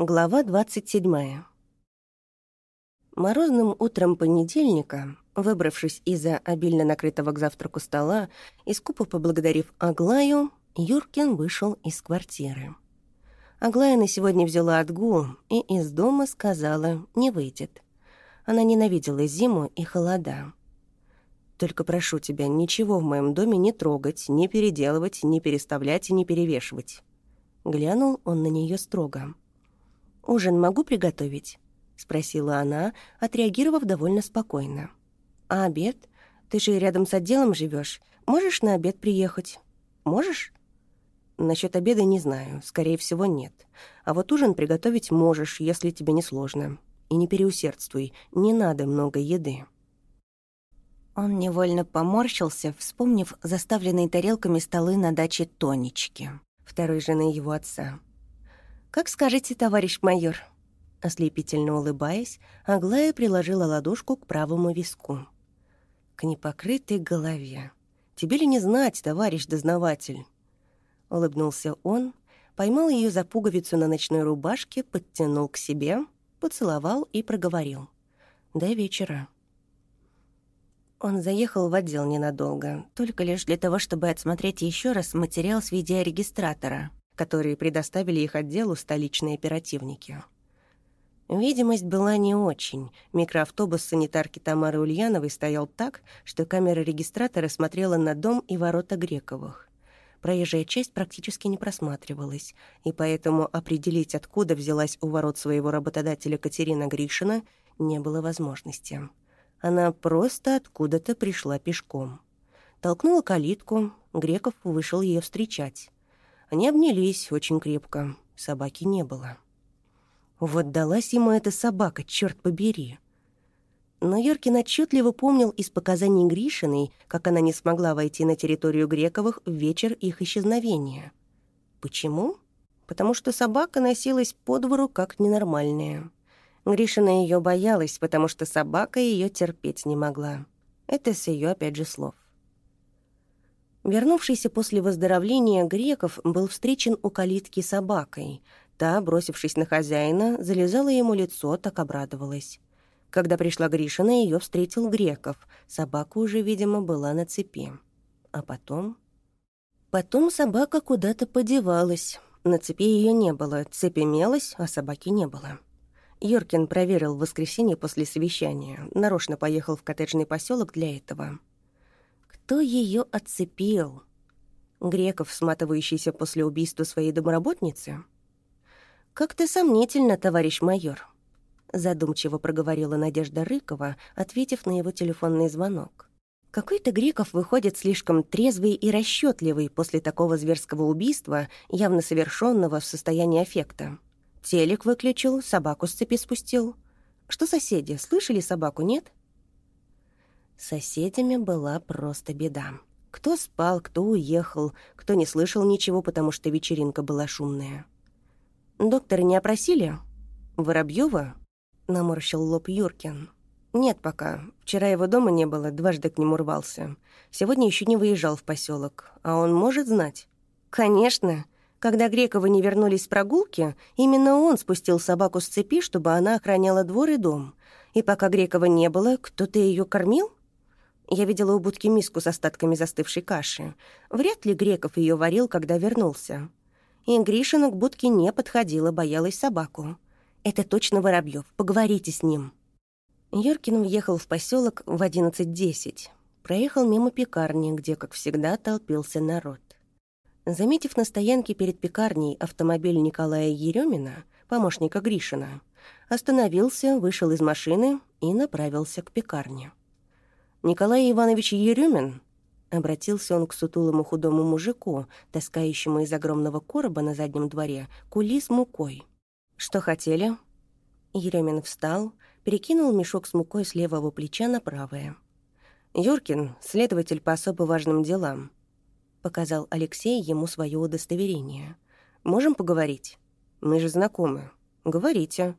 Глава 27. Морозным утром понедельника, выбравшись из-за обильно накрытого к завтраку стола и скупо поблагодарив Аглаю, Юркин вышел из квартиры. Аглая на сегодня взяла отгул и из дома сказала «не выйдет». Она ненавидела зиму и холода. «Только прошу тебя, ничего в моем доме не трогать, не переделывать, не переставлять и не перевешивать». Глянул он на нее строго. «Ужин могу приготовить?» — спросила она, отреагировав довольно спокойно. «А обед? Ты же рядом с отделом живешь. Можешь на обед приехать? Можешь?» Насчет обеда не знаю, скорее всего, нет. А вот ужин приготовить можешь, если тебе не сложно. И не переусердствуй, не надо много еды». Он невольно поморщился, вспомнив заставленные тарелками столы на даче Тонечки, второй жены его отца. «Как скажете, товарищ майор?» Ослепительно улыбаясь, Аглая приложила ладошку к правому виску. «К непокрытой голове. Тебе ли не знать, товарищ дознаватель?» Улыбнулся он, поймал ее за пуговицу на ночной рубашке, подтянул к себе, поцеловал и проговорил. «До вечера». Он заехал в отдел ненадолго, только лишь для того, чтобы отсмотреть еще раз материал с видеорегистратора — которые предоставили их отделу столичные оперативники. Видимость была не очень. Микроавтобус санитарки Тамары Ульяновой стоял так, что камера регистратора смотрела на дом и ворота Грековых. Проезжая часть практически не просматривалась, и поэтому определить, откуда взялась у ворот своего работодателя Катерина Гришина, не было возможности. Она просто откуда-то пришла пешком. Толкнула калитку, Греков вышел ее встречать. Они обнялись очень крепко. Собаки не было. Вот далась ему эта собака, черт побери. Но Юркин отчетливо помнил из показаний Гришиной, как она не смогла войти на территорию Грековых в вечер их исчезновения. Почему? Потому что собака носилась по двору как ненормальная. Гришина ее боялась, потому что собака ее терпеть не могла. Это с ее опять же слов. Вернувшийся после выздоровления Греков был встречен у калитки собакой. Та, бросившись на хозяина, залезала ему лицо, так обрадовалась. Когда пришла Гришина, ее встретил Греков. Собака уже, видимо, была на цепи. А потом... Потом собака куда-то подевалась. На цепи ее не было, цепь имелась, а собаки не было. Юркин проверил в воскресенье после совещания. Нарочно поехал в коттеджный поселок для этого. Кто ее отцепил? Греков, сматывающийся после убийства своей домработницы? «Как-то сомнительно, товарищ майор», — задумчиво проговорила Надежда Рыкова, ответив на его телефонный звонок. «Какой-то Греков выходит слишком трезвый и расчетливый после такого зверского убийства, явно совершенного в состоянии аффекта. Телек выключил, собаку с цепи спустил. Что соседи, слышали собаку, нет?» Соседями была просто беда. Кто спал, кто уехал, кто не слышал ничего, потому что вечеринка была шумная. «Доктора не опросили?» «Воробьёва?» — наморщил лоб Юркин. «Нет пока. Вчера его дома не было, дважды к нему рвался. Сегодня еще не выезжал в поселок. А он может знать?» «Конечно. Когда Грековы не вернулись с прогулки, именно он спустил собаку с цепи, чтобы она охраняла двор и дом. И пока Грекова не было, кто-то ее кормил?» Я видела у будки миску с остатками застывшей каши. Вряд ли Греков ее варил, когда вернулся. И Гришина к будке не подходила, боялась собаку. «Это точно Воробьев. Поговорите с ним». Юркин въехал в поселок в 11.10. Проехал мимо пекарни, где, как всегда, толпился народ. Заметив на стоянке перед пекарней автомобиль Николая Еремина, помощника Гришина, остановился, вышел из машины и направился к пекарне. Николай Иванович Еремин?» Обратился он к сутулому худому мужику, таскающему из огромного короба на заднем дворе кули с мукой. «Что хотели?» Еремин встал, перекинул мешок с мукой с левого плеча на правое. «Юркин, следователь по особо важным делам», — показал Алексей ему свое удостоверение. «Можем поговорить? Мы же знакомы. Говорите».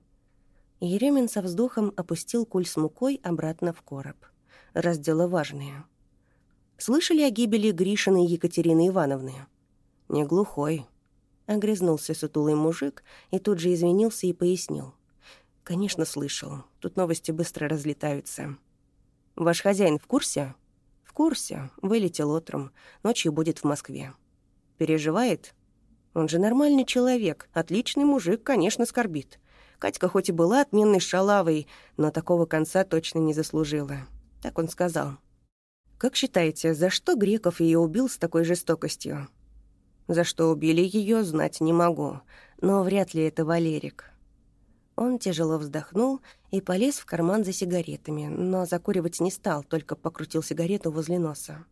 Еремин со вздохом опустил куль с мукой обратно в короб раз дела важные. Слышали о гибели Гришиной Екатерины Ивановны? Не глухой. Огрызнулся сутулый мужик и тут же извинился и пояснил. «Конечно, слышал. Тут новости быстро разлетаются. Ваш хозяин в курсе?» «В курсе. Вылетел утром. Ночью будет в Москве». «Переживает?» «Он же нормальный человек. Отличный мужик, конечно, скорбит. Катька хоть и была отменной шалавой, но такого конца точно не заслужила». Так он сказал. «Как считаете, за что Греков ее убил с такой жестокостью?» За что убили ее, знать не могу, но вряд ли это Валерик. Он тяжело вздохнул и полез в карман за сигаретами, но закуривать не стал, только покрутил сигарету возле носа.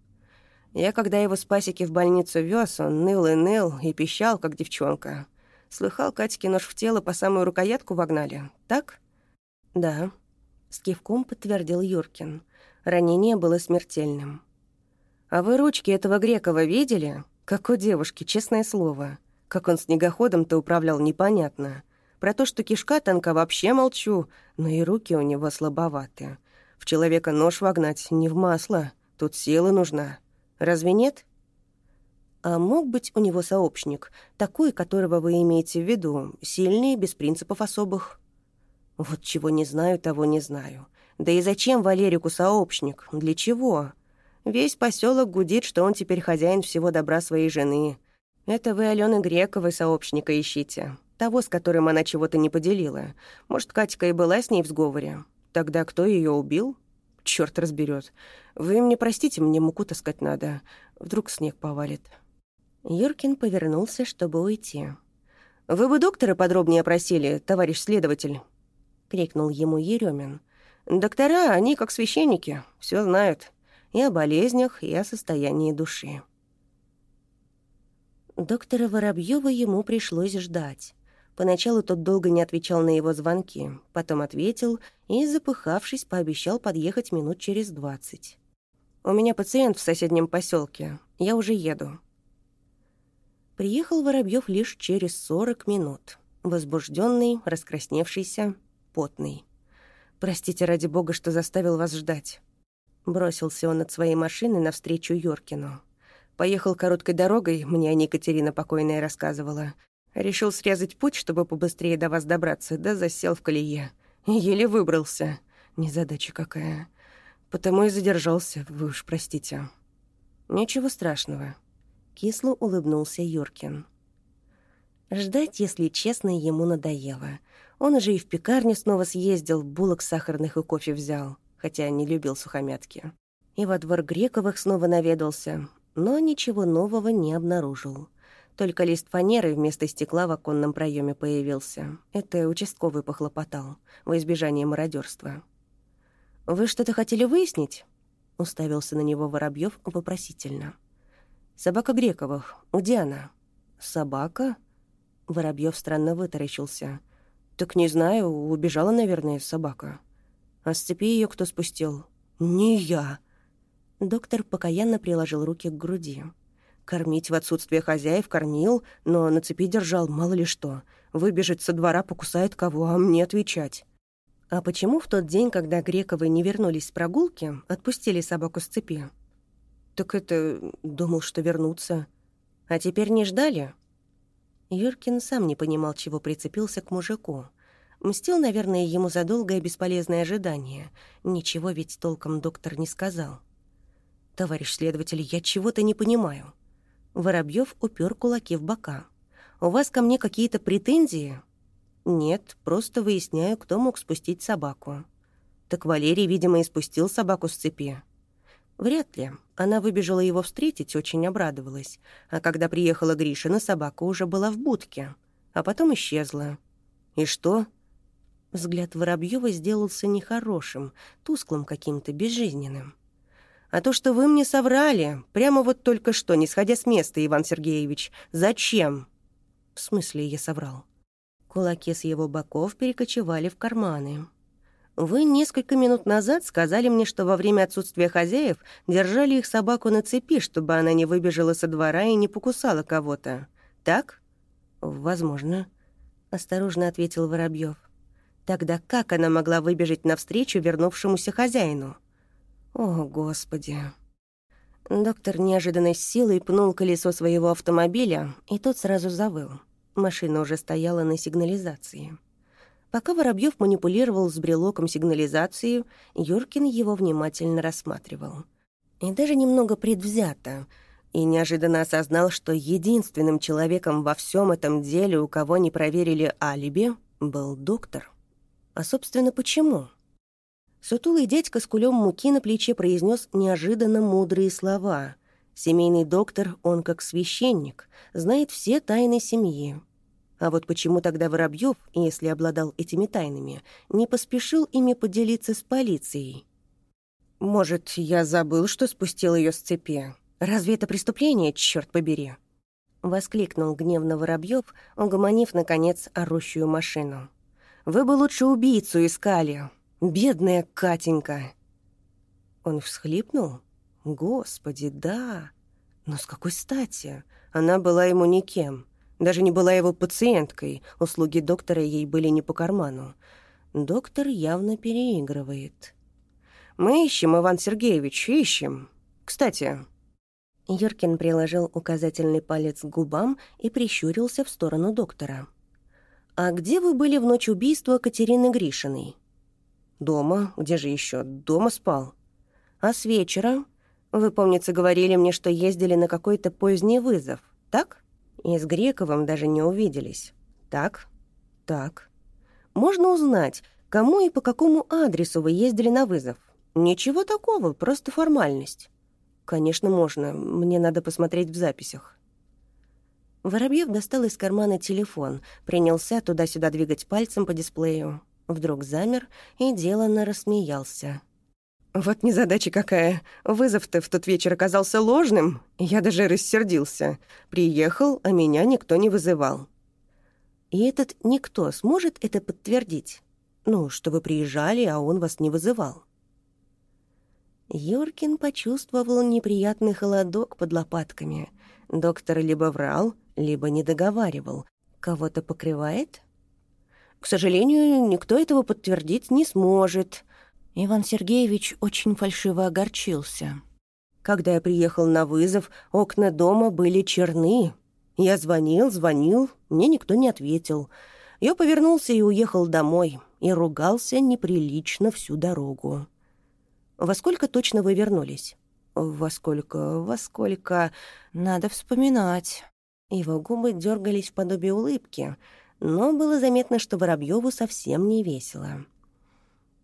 Я, когда его с пасеки в больницу вез, он ныл и ныл и пищал, как девчонка. Слыхал, Катьке нож в тело по самую рукоятку вогнали, так? Да. С кивком подтвердил Юркин. Ранение было смертельным. «А вы ручки этого Грекова видели?» Как у девушки, честное слово. Как он снегоходом-то управлял, непонятно. Про то, что кишка танка вообще молчу, но и руки у него слабоваты. В человека нож вогнать не в масло, тут сила нужна. Разве нет? А мог быть у него сообщник, такой, которого вы имеете в виду, сильный, без принципов особых? Вот чего не знаю, того не знаю. Да и зачем Валерику сообщник? Для чего? Весь поселок гудит, что он теперь хозяин всего добра своей жены. Это вы Алены Грековой сообщника ищите. Того, с которым она чего-то не поделила. Может, Катька и была с ней в сговоре. Тогда кто ее убил? Черт разберет. Вы мне простите, мне муку таскать надо. Вдруг снег повалит. Юркин повернулся, чтобы уйти. «Вы бы доктора подробнее опросили, товарищ следователь», — крикнул ему Еремин. «Доктора, они как священники, все знают и о болезнях, и о состоянии души. Доктора Воробьева ему пришлось ждать. Поначалу тот долго не отвечал на его звонки, потом ответил и, запыхавшись, пообещал подъехать минут через двадцать. «У меня пациент в соседнем поселке. Я уже еду». Приехал Воробьев лишь через сорок минут. Возбужденный, раскрасневшийся, потный. «Простите, ради бога, что заставил вас ждать. Бросился он от своей машины навстречу Йоркину. Поехал короткой дорогой, мне о ней Катерина покойная рассказывала. Решил срезать путь, чтобы побыстрее до вас добраться, да засел в колее. Еле выбрался. Незадача какая. Потому и задержался, вы уж простите. Ничего страшного. Кисло улыбнулся Юркин. Ждать, если честно, ему надоело. Он уже и в пекарню снова съездил, булок сахарных и кофе взял хотя не любил сухомятки. И во двор Грековых снова наведался, но ничего нового не обнаружил. Только лист фанеры вместо стекла в оконном проеме появился. Это участковый похлопотал, во избежание мародерства. «Вы что-то хотели выяснить?» — уставился на него Воробьев вопросительно. «Собака Грековых. Где она?» «Собака?» Воробьев странно вытаращился. «Так не знаю, убежала, наверное, собака». А с цепи ее кто спустил? Не я. Доктор покаянно приложил руки к груди. Кормить в отсутствие хозяев кормил, но на цепи держал, мало ли что. Выбежит со двора, покусает кого, а мне отвечать. А почему в тот день, когда Грековы не вернулись с прогулки, отпустили собаку с цепи? Так это... думал, что вернутся. А теперь не ждали? Юркин сам не понимал, чего прицепился к мужику. Мстил, наверное, ему за долгое бесполезное ожидание. Ничего ведь толком доктор не сказал. «Товарищ следователь, я чего-то не понимаю». Воробьев упер кулаки в бока. «У вас ко мне какие-то претензии?» «Нет, просто выясняю, кто мог спустить собаку». «Так Валерий, видимо, и спустил собаку с цепи». «Вряд ли. Она выбежала его встретить, очень обрадовалась. А когда приехала Гришина, собака уже была в будке. А потом исчезла». «И что?» Взгляд Воробьева сделался нехорошим, тусклым каким-то, безжизненным. «А то, что вы мне соврали, прямо вот только что, не сходя с места, Иван Сергеевич, зачем?» «В смысле я соврал?» Кулаки с его боков перекочевали в карманы. «Вы несколько минут назад сказали мне, что во время отсутствия хозяев держали их собаку на цепи, чтобы она не выбежала со двора и не покусала кого-то. Так?» «Возможно», — осторожно ответил Воробьев. Тогда как она могла выбежать навстречу вернувшемуся хозяину? О, Господи. Доктор неожиданной силой пнул колесо своего автомобиля, и тот сразу завыл. Машина уже стояла на сигнализации. Пока Воробьев манипулировал с брелоком сигнализации, Юркин его внимательно рассматривал. И даже немного предвзято, и неожиданно осознал, что единственным человеком во всем этом деле, у кого не проверили алиби, был доктор. А, собственно, почему? Сутулый дядька с кулем муки на плече произнес неожиданно мудрые слова. Семейный доктор, он как священник, знает все тайны семьи. А вот почему тогда Воробьев, если обладал этими тайнами, не поспешил ими поделиться с полицией? «Может, я забыл, что спустил ее с цепи? Разве это преступление, черт побери?» Воскликнул гневно Воробьев, угомонив, наконец, орущую машину. «Вы бы лучше убийцу искали. Бедная Катенька!» Он всхлипнул. «Господи, да! Но с какой стати? Она была ему никем. Даже не была его пациенткой. Услуги доктора ей были не по карману. Доктор явно переигрывает. «Мы ищем, Иван Сергеевич, ищем. Кстати...» Юркин приложил указательный палец к губам и прищурился в сторону доктора. «А где вы были в ночь убийства Катерины Гришиной?» «Дома. Где же еще? Дома спал». «А с вечера? Вы, помнится, говорили мне, что ездили на какой-то поздний вызов, так?» И с Грековым даже не увиделись. Так? Так. Можно узнать, кому и по какому адресу вы ездили на вызов? Ничего такого, просто формальность. Конечно, можно. Мне надо посмотреть в записях. Воробьев достал из кармана телефон, принялся туда-сюда двигать пальцем по дисплею. Вдруг замер и деланно рассмеялся. Вот незадача какая. Вызов-то в тот вечер оказался ложным. Я даже рассердился. Приехал, а меня никто не вызывал. И этот никто сможет это подтвердить? Ну, что вы приезжали, а он вас не вызывал. Юркин почувствовал неприятный холодок под лопатками. Доктор либо врал, либо не договаривал. Кого-то покрывает? К сожалению, никто этого подтвердить не сможет. Иван Сергеевич очень фальшиво огорчился. Когда я приехал на вызов, окна дома были черны. Я звонил, звонил, мне никто не ответил. Я повернулся и уехал домой, и ругался неприлично всю дорогу. «Во сколько точно вы вернулись?» «Во сколько? Во сколько? Надо вспоминать». Его губы дергались в подобие улыбки, но было заметно, что Воробьеву совсем не весело.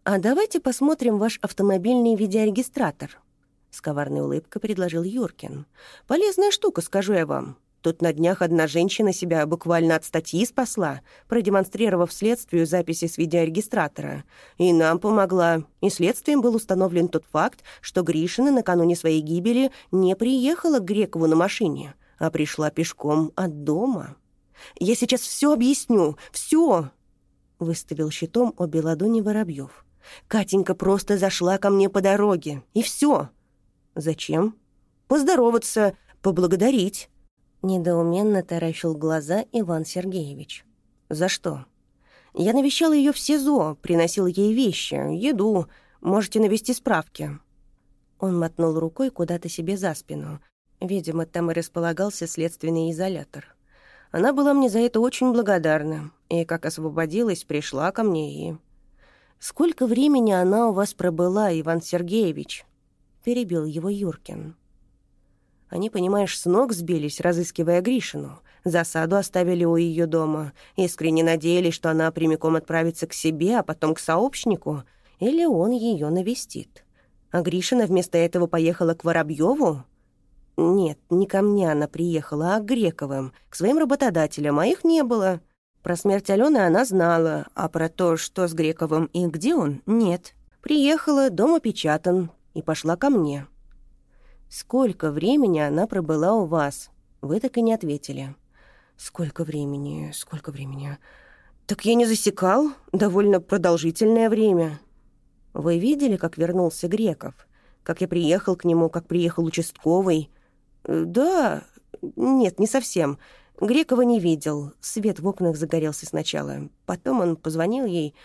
«А давайте посмотрим ваш автомобильный видеорегистратор», — с коварной улыбкой предложил Юркин. «Полезная штука, скажу я вам. Тут на днях одна женщина себя буквально от статьи спасла, продемонстрировав следствию записи с видеорегистратора. И нам помогла. И следствием был установлен тот факт, что Гришина накануне своей гибели не приехала к Грекову на машине, а пришла пешком от дома. «Я сейчас все объясню, все!» — выставил щитом обе ладони Воробьев. Катенька просто зашла ко мне по дороге, и все. Зачем? Поздороваться, поблагодарить. Недоуменно таращил глаза Иван Сергеевич. За что? Я навещал ее в СИЗО, приносил ей вещи, еду. Можете навести справки. Он мотнул рукой куда-то себе за спину. Видимо, там и располагался следственный изолятор. Она была мне за это очень благодарна, и, как освободилась, пришла ко мне и «Сколько времени она у вас пробыла, Иван Сергеевич?» — перебил его Юркин. Они, понимаешь, с ног сбились, разыскивая Гришину. Засаду оставили у ее дома. Искренне надеялись, что она прямиком отправится к себе, а потом к сообщнику, или он ее навестит. А Гришина вместо этого поехала к Воробьеву? Нет, не ко мне она приехала, а к Грековым, к своим работодателям, а их не было. Про смерть Алены она знала, а про то, что с Грековым и где он, нет. Приехала, дом опечатан, и пошла ко мне. Сколько времени она пробыла у вас? Вы так и не ответили. Сколько времени, сколько времени? Так я не засекал, довольно продолжительное время. Вы видели, как вернулся Греков? Как я приехал к нему, как приехал участковый? Да, нет, не совсем. Грекова не видел. Свет в окнах загорелся сначала. Потом он позвонил ей.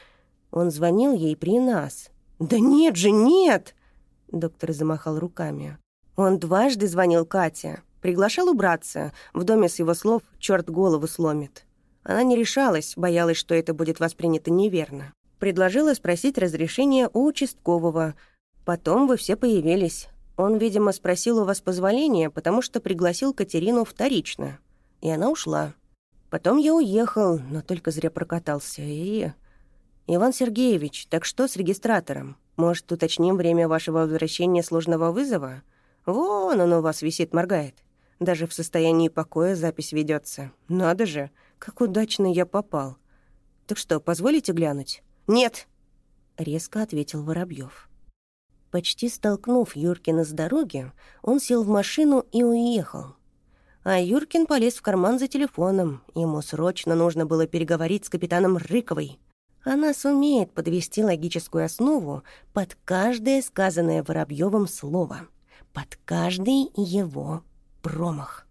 Он звонил ей при нас. «Да нет же, нет!» Доктор замахал руками. Он дважды звонил Кате. Приглашал убраться. В доме с его слов черт голову сломит. Она не решалась, боялась, что это будет воспринято неверно. Предложила спросить разрешения у участкового. Потом вы все появились. Он, видимо, спросил у вас позволения, потому что пригласил Катерину вторично. И она ушла. Потом я уехал, но только зря прокатался. И... Иван Сергеевич, так что с регистратором? Может, уточним время вашего возвращения сложного вызова? Вон он у вас висит, моргает. Даже в состоянии покоя запись ведется. Надо же, как удачно я попал. Так что, позволите глянуть? Нет, резко ответил Воробьев. Почти столкнув Юркина с дороги, он сел в машину и уехал. А Юркин полез в карман за телефоном. Ему срочно нужно было переговорить с капитаном Рыковой. Она сумеет подвести логическую основу под каждое сказанное Воробьевым слово, под каждый его промах.